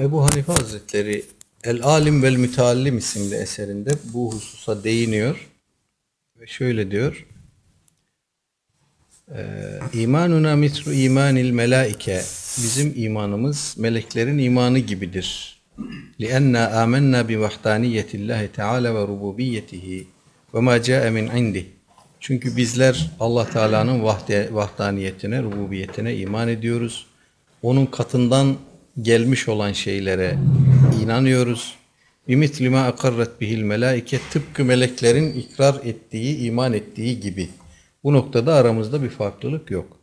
Ebu Hanife Hazretleri El Alim vel Müteallim isimli eserinde bu hususa değiniyor ve şöyle diyor. Ee, İmanuna mitru imanil melaike bizim imanımız meleklerin imanı gibidir. لِأَنَّا آمَنَّا بِوَحْدَانِيَّةِ اللّٰهِ تَعَالَى وَرُبُوبِيَّتِهِ وَمَا جَاءَ مِنْ عِنْدِهِ Çünkü bizler Allah Teala'nın vahde, vahdaniyetine, rububiyetine iman ediyoruz. Onun katından gelmiş olan şeylere inanıyoruz. بِمِثْلِ مَا اَقَرَّتْ بِهِ الْمَلَائِكَ Tıpkı meleklerin ikrar ettiği, iman ettiği gibi. Bu noktada aramızda bir farklılık yok.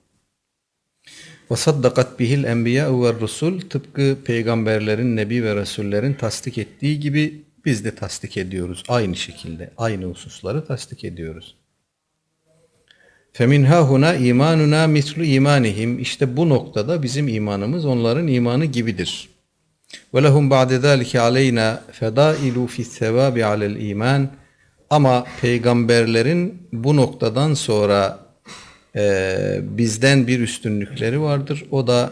وَصَدَّقَتْ بِهِ الْاَنْبِيَاءُ وَالرُّسُلُ Tıpkı peygamberlerin, nebi ve rasullerin tasdik ettiği gibi biz de tasdik ediyoruz. Aynı şekilde, aynı hususları tasdik ediyoruz. Femin hahuna imanuna mislu imanihim. İşte bu noktada bizim imanımız onların imanı gibidir. Ve lehum ba'de zalike aleyna fedailu fi's sevabi alel iman. Ama peygamberlerin bu noktadan sonra e, bizden bir üstünlükleri vardır. O da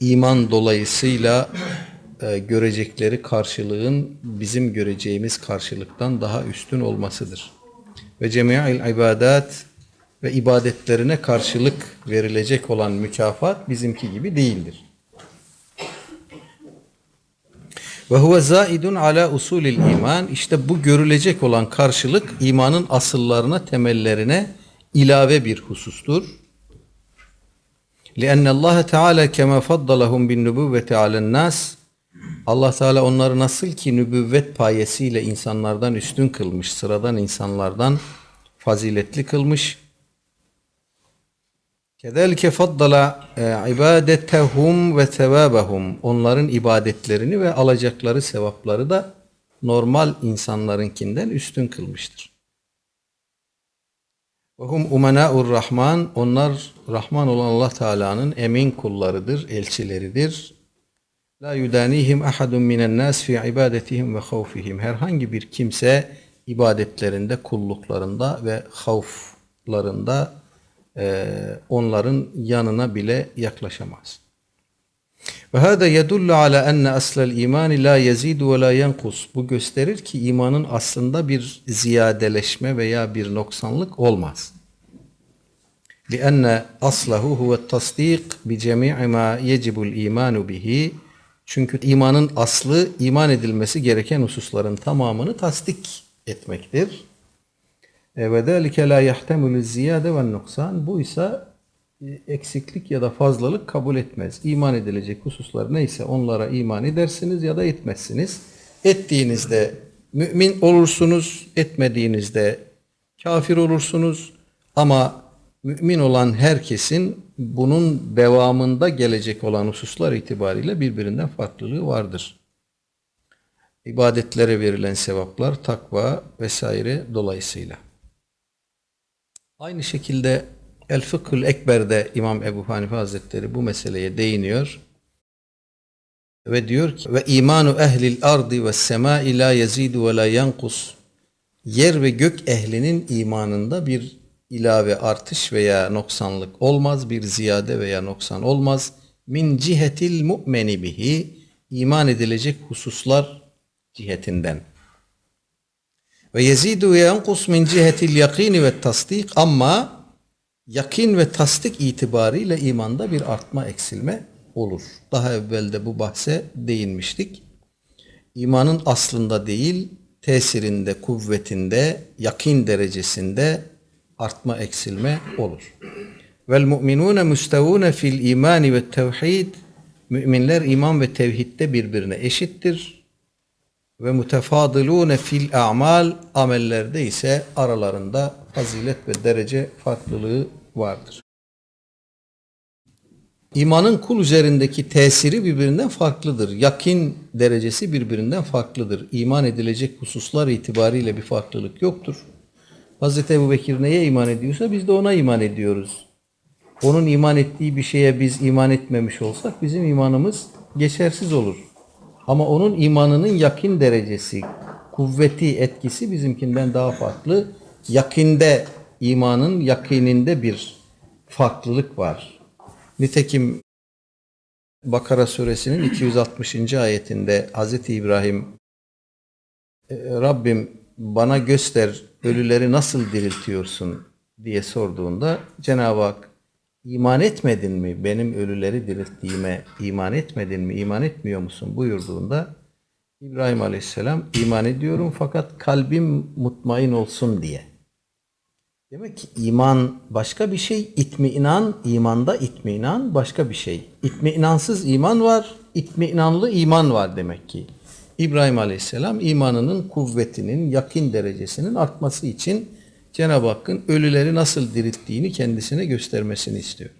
iman dolayısıyla e, görecekleri karşılığın bizim göreceğimiz karşılıktan daha üstün olmasıdır. Ve cemi'il ibadat ve ibadetlerine karşılık verilecek olan mükafat bizimki gibi değildir. Ve huve zaidun ala usulil iman. İşte bu görülecek olan karşılık imanın asıllarına, temellerine ilave bir husustur. لِأَنَّ اللّٰهَ تَعَالَى كَمَا فَضَّلَهُمْ بِالنُّبُوَّةِ عَلَى النَّاسِ Allah Teala onları nasıl ki nübüvvet payesiyle insanlardan üstün kılmış, sıradan insanlardan faziletli kılmış. Kezelike faddala ibadetehum ve sevabahum. Onların ibadetlerini ve alacakları sevapları da normal insanlarınkinden üstün kılmıştır. Ve hum umenâur rahman. Onlar Rahman olan Allah Teala'nın emin kullarıdır, elçileridir. La yudanihim ahadun minen nas fi ibadetihim ve havfihim. Herhangi bir kimse ibadetlerinde, kulluklarında ve havflarında e, onların yanına bile yaklaşamaz. Ve hada yedullu ala enne aslel imani la yezidu ve la yankus. Bu gösterir ki imanın aslında bir ziyadeleşme veya bir noksanlık olmaz. لأن أصله هو التصديق بجميع ما يجب الإيمان به çünkü imanın aslı iman edilmesi gereken hususların tamamını tasdik etmektir. E, ve zâlike lâ yahtemülü ziyade ve nuksan. Bu ise e, eksiklik ya da fazlalık kabul etmez. İman edilecek hususlar neyse onlara iman edersiniz ya da etmezsiniz. Ettiğinizde mümin olursunuz, etmediğinizde kafir olursunuz. Ama mümin olan herkesin bunun devamında gelecek olan hususlar itibariyle birbirinden farklılığı vardır. İbadetlere verilen sevaplar, takva vesaire dolayısıyla. Aynı şekilde El Fıkhül Ekber'de İmam Ebu Hanife Hazretleri bu meseleye değiniyor. Ve diyor ki ve imanu ehlil ardi ve semai la yezidu ve la yankus. Yer ve gök ehlinin imanında bir ilave artış veya noksanlık olmaz, bir ziyade veya noksan olmaz. Min cihetil mu'meni bihi iman edilecek hususlar cihetinden. Ve yezidu ve yankus min cihetil yakini ve tasdik ama yakin ve tasdik itibariyle imanda bir artma eksilme olur. Daha evvelde bu bahse değinmiştik. İmanın aslında değil, tesirinde, kuvvetinde, yakin derecesinde artma eksilme olur. Vel mu'minune müstevune fil imani ve tevhid Müminler iman ve tevhidde birbirine eşittir. Ve mutefadilune fil a'mal amellerde ise aralarında fazilet ve derece farklılığı vardır. İmanın kul üzerindeki tesiri birbirinden farklıdır. Yakin derecesi birbirinden farklıdır. İman edilecek hususlar itibariyle bir farklılık yoktur. Hazreti Ebu Bekir neye iman ediyorsa biz de ona iman ediyoruz. Onun iman ettiği bir şeye biz iman etmemiş olsak bizim imanımız geçersiz olur. Ama onun imanının yakin derecesi, kuvveti, etkisi bizimkinden daha farklı. Yakinde, imanın yakininde bir farklılık var. Nitekim Bakara suresinin 260. ayetinde Hazreti İbrahim "E, Rabbim bana göster ölüleri nasıl diriltiyorsun diye sorduğunda Cenab-ı Hak iman etmedin mi benim ölüleri dirilttiğime iman etmedin mi iman etmiyor musun buyurduğunda İbrahim Aleyhisselam iman ediyorum fakat kalbim mutmain olsun diye. Demek ki iman başka bir şey, itminan, imanda itminan başka bir şey. İtminansız iman var, itminanlı iman var demek ki. İbrahim Aleyhisselam imanının kuvvetinin, yakin derecesinin artması için Cenab-ı Hakk'ın ölüleri nasıl dirilttiğini kendisine göstermesini istiyor.